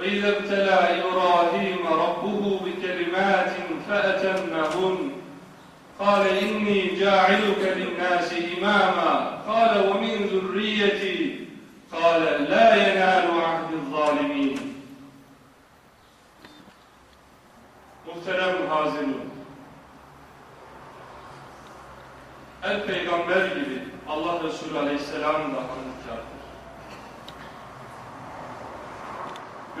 وإذا ابتلى إبراهيم ربه بكلمات فأتمهن قال إني جاعلك للناس إماما قال ومن ذريتي قال لا ينال عهد الظالمين Muhterem hazirun, her peygamber gibi Allah Resulü Aleyhisselam da anlatkardır.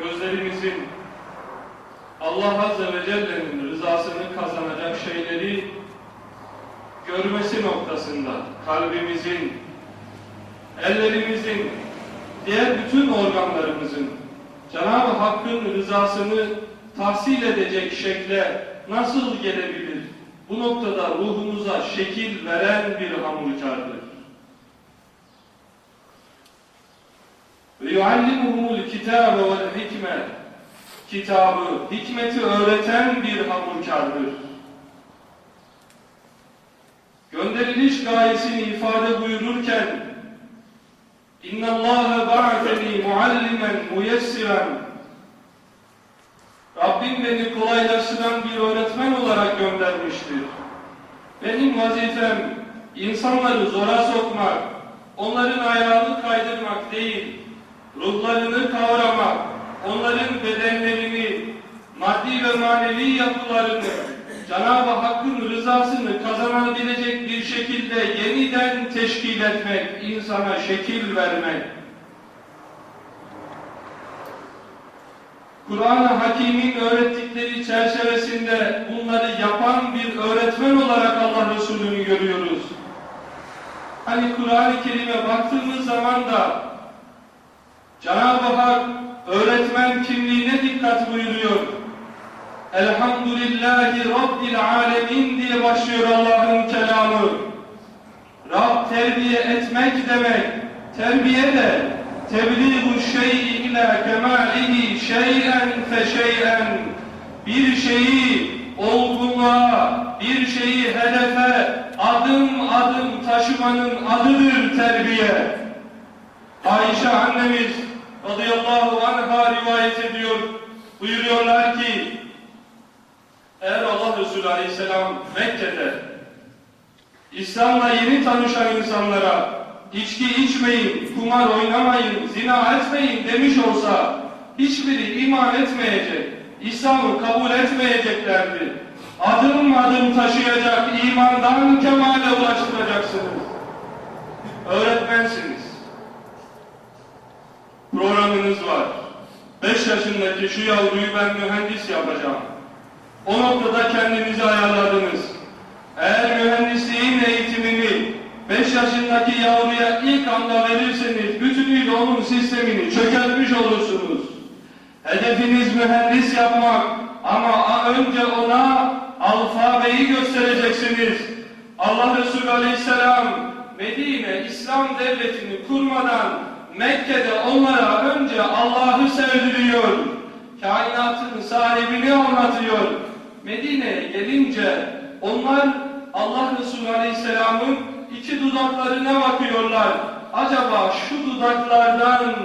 Gözlerimizin Allah Azze ve Celle'nin rızasını kazanacak şeyleri görmesi noktasında kalbimizin, ellerimizin, diğer bütün organlarımızın Cenab-ı Hakk'ın rızasını tahsil edecek şekle nasıl gelebilir? Bu noktada ruhumuza şekil veren bir hamurkardır. Ve yuallimuhumul kitabe vel hikme kitabı, hikmeti öğreten bir hamurkardır. Gönderiliş gayesini ifade buyururken اِنَّ اللّٰهَ بَعَثَنِي مُعَلِّمًا مُيَسِّرًا Rabbim beni kolaylaştıran bir öğretmen olarak göndermiştir. Benim vazifem insanları zora sokmak, onların ayağını kaydırmak değil, ruhlarını kavramak, onların bedenlerini, maddi ve manevi yapılarını, Cenab-ı Hakk'ın rızasını kazanabilecek bir şekilde yeniden teşkil etmek, insana şekil vermek. Kur'an-ı Hakim'in öğrettikleri çerçevesinde bunları yapan bir öğretmen olarak Allah Resulü'nü görüyoruz. Hani Kur'an-ı Kerim'e baktığımız zaman da Cenab-ı Hak öğretmen kimliğine dikkat buyuruyor. Elhamdülillahi Rabbil Alemin diye başlıyor Allah'ın kelamı. Rab terbiye etmek demek. Terbiye de tebliğu şey'i ila kemalihi şey'en fe şey'en bir şeyi olgunluğa, bir şeyi hedefe adım adım taşımanın adıdır terbiye. Ayşe annemiz radıyallahu anha rivayet ediyor. Buyuruyorlar ki eğer Allah Resulü Aleyhisselam Mekke'de İslam'la yeni tanışan insanlara içki içmeyin, kumar oynamayın, zina etmeyin demiş olsa hiçbiri iman etmeyecek, İslam'ı kabul etmeyeceklerdi. Adım adım taşıyacak, imandan kemale ulaştıracaksınız. Öğretmensiniz. Programınız var. Beş yaşındaki şu yavruyu ben mühendis yapacağım. O noktada kendinizi ayarladınız. Eğer mühendisliğin eğitimini 5 yaşındaki yavruya ilk anda verirseniz bütünüyle onun sistemini çökertmiş olursunuz. Hedefiniz mühendis yapmak ama önce ona alfabeyi göstereceksiniz. Allah Resulü Aleyhisselam Medine İslam devletini kurmadan Mekke'de onlara önce Allah'ı sevdiriyor. Kainatın sahibini anlatıyor. Medine'ye gelince onlar Allah Resulü Aleyhisselam'ın iki dudaklarına bakıyorlar. Acaba şu dudaklardan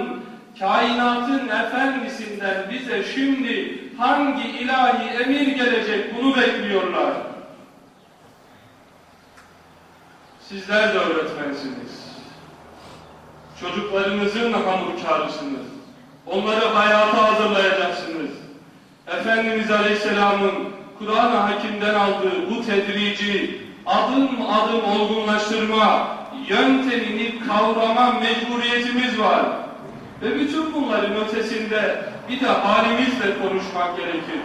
kainatın efendisinden bize şimdi hangi ilahi emir gelecek bunu bekliyorlar. Sizler de öğretmensiniz. Çocuklarınızın hamurkarısınız. Onları hayata hazırlayacaksınız. Efendimiz Aleyhisselam'ın Kur'an-ı Hakim'den aldığı bu tedrici, adım adım olgunlaştırma yöntemini kavrama mecburiyetimiz var. Ve bütün bunların ötesinde bir de halimizle konuşmak gerekir.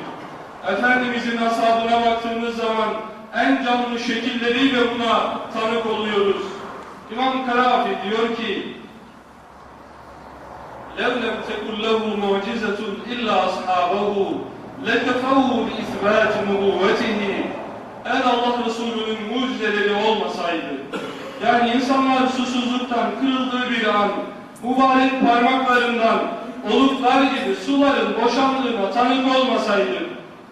Efendimizin ashabına baktığımız zaman en canlı şekilleriyle buna tanık oluyoruz. İmam Karafi diyor ki لَوْ لَمْ تَكُنْ لَهُ مُعْجِزَةٌ إِلَّا أَصْحَابَهُ لَكَفَوْهُ بِإِثْبَاتِ نُبُوَّتِهِ Eğer Allah Resulü'nün mucizeleri olmasaydı, yani insanlar susuzluktan kırıldığı bir an, mübarek parmaklarından oluklar gibi suların boşandığına tanık olmasaydı,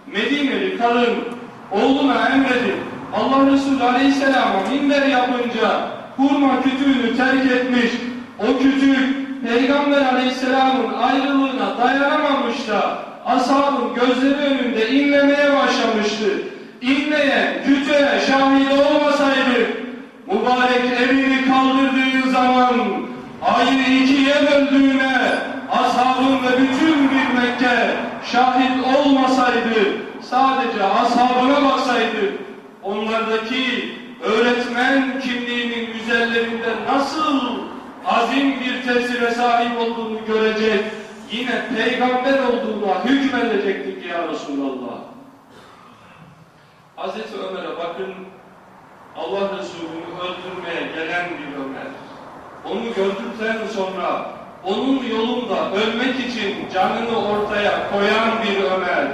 Medineli kadın oğluna emredip Allah Resulü Aleyhisselam'a minber yapınca hurma kütüğünü terk etmiş, o kütük Peygamber aleyhisselamın ayrılığına dayanamamış da ashabın gözleri önünde inlemeye başlamıştı. İnleyen kütüğe şahit olmasaydı mübarek elini kaldırdığı zaman ayı ikiye böldüğüne ashabın ve bütün bir Mekke şahit olmasaydı sadece ashabına baksaydı onlardaki öğretmen kimliğinin üzerlerinde nasıl azim bir tesire sahip olduğunu görecek, yine peygamber olduğuna hükmedecektik ya Resulallah. Hazreti Ömer'e bakın, Allah Resulü'nü öldürmeye gelen bir Ömer. Onu gördükten sonra onun yolunda ölmek için canını ortaya koyan bir Ömer.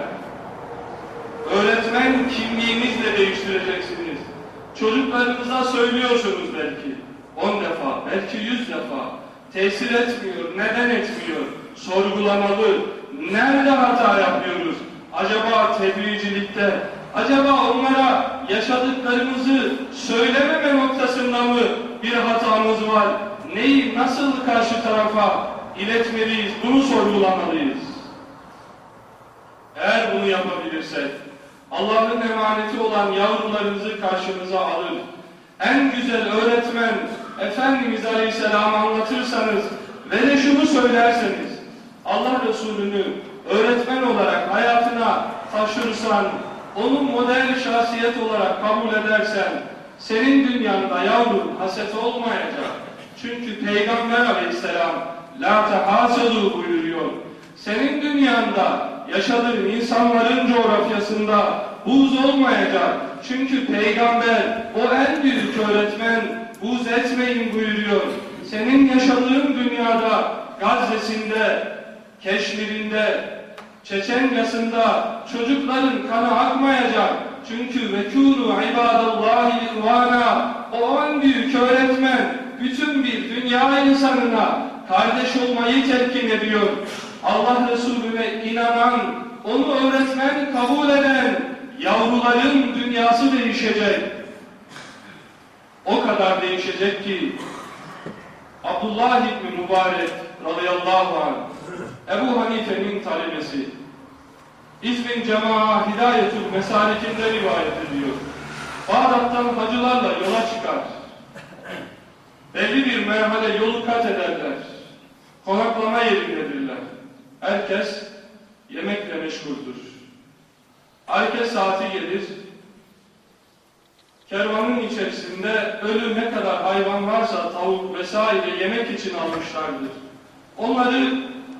Öğretmen kimliğinizle değiştireceksiniz. Çocuklarınıza söylüyorsunuz belki. On defa, belki yüz defa. Tesir etmiyor, neden etmiyor? Sorgulamalı. Nerede hata yapıyoruz? Acaba tebliğcilikte, acaba onlara yaşadıklarımızı söylememe noktasında mı bir hatamız var? Neyi nasıl karşı tarafa iletmeliyiz? Bunu sorgulamalıyız. Eğer bunu yapabilirsek, Allah'ın emaneti olan yavrularınızı karşınıza alır. En güzel öğretmen Efendimiz Aleyhisselam'ı anlatırsanız ve de şunu söylerseniz, Allah Resulü'nü öğretmen olarak hayatına taşırsan, onu model şahsiyet olarak kabul edersen, senin dünyanda yavrum haset olmayacak. Çünkü Peygamber Aleyhisselam la tehaselu buyuruyor. Senin dünyanda yaşadığın insanların coğrafyasında buz olmayacak. Çünkü peygamber o en büyük öğretmen buz etmeyin buyuruyor. Senin yaşadığın dünyada Gazze'sinde, Keşmir'inde, Çeçenya'sında çocukların kanı akmayacak. Çünkü vekûnû ibâdallâhi ihvâna o en büyük öğretmen bütün bir dünya insanına kardeş olmayı telkin ediyor. Allah Resulüne inanan, onu öğretmen kabul eden yavruların dünyası değişecek. O kadar değişecek ki Abdullah İbni Mübarek radıyallahu anh Ebu Hanife'nin talebesi İzmin Cema'a Hidayetül Mesalikinde rivayet ediyor. Bağdat'tan hacılarla yola çıkar. Belli bir merhale yolu kat ederler. Konaklama yerindedirler. Herkes yemekle meşguldür. Herkes saati gelir. Kervanın içerisinde ölü ne kadar hayvan varsa tavuk vesaire yemek için almışlardır. Onları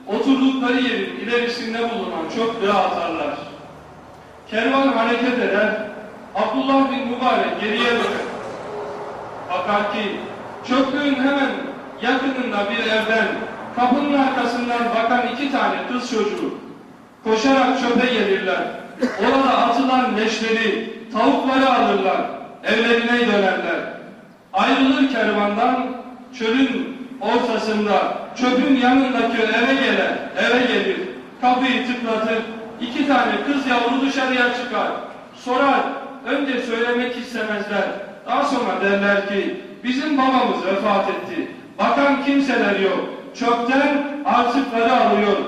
oturdukları yerin ilerisinde bulunan çöplüğe atarlar. Kervan hareket eder. Abdullah bin Mübarek geriye. Bakar ki çöplüğün hemen yakınında bir evden kapının arkasından bakan iki tane kız çocuğu koşarak çöpe gelirler. Orada atılan leşleri, tavukları alırlar. Evlerine dönerler. Ayrılır kervandan çölün ortasında çöpün yanındaki eve gelir, eve gelir. Kapıyı tıklatır. iki tane kız yavru dışarıya çıkar. Sorar. Önce söylemek istemezler. Daha sonra derler ki bizim babamız vefat etti. Bakan kimseler yok. Çöpten artıkları alıyor.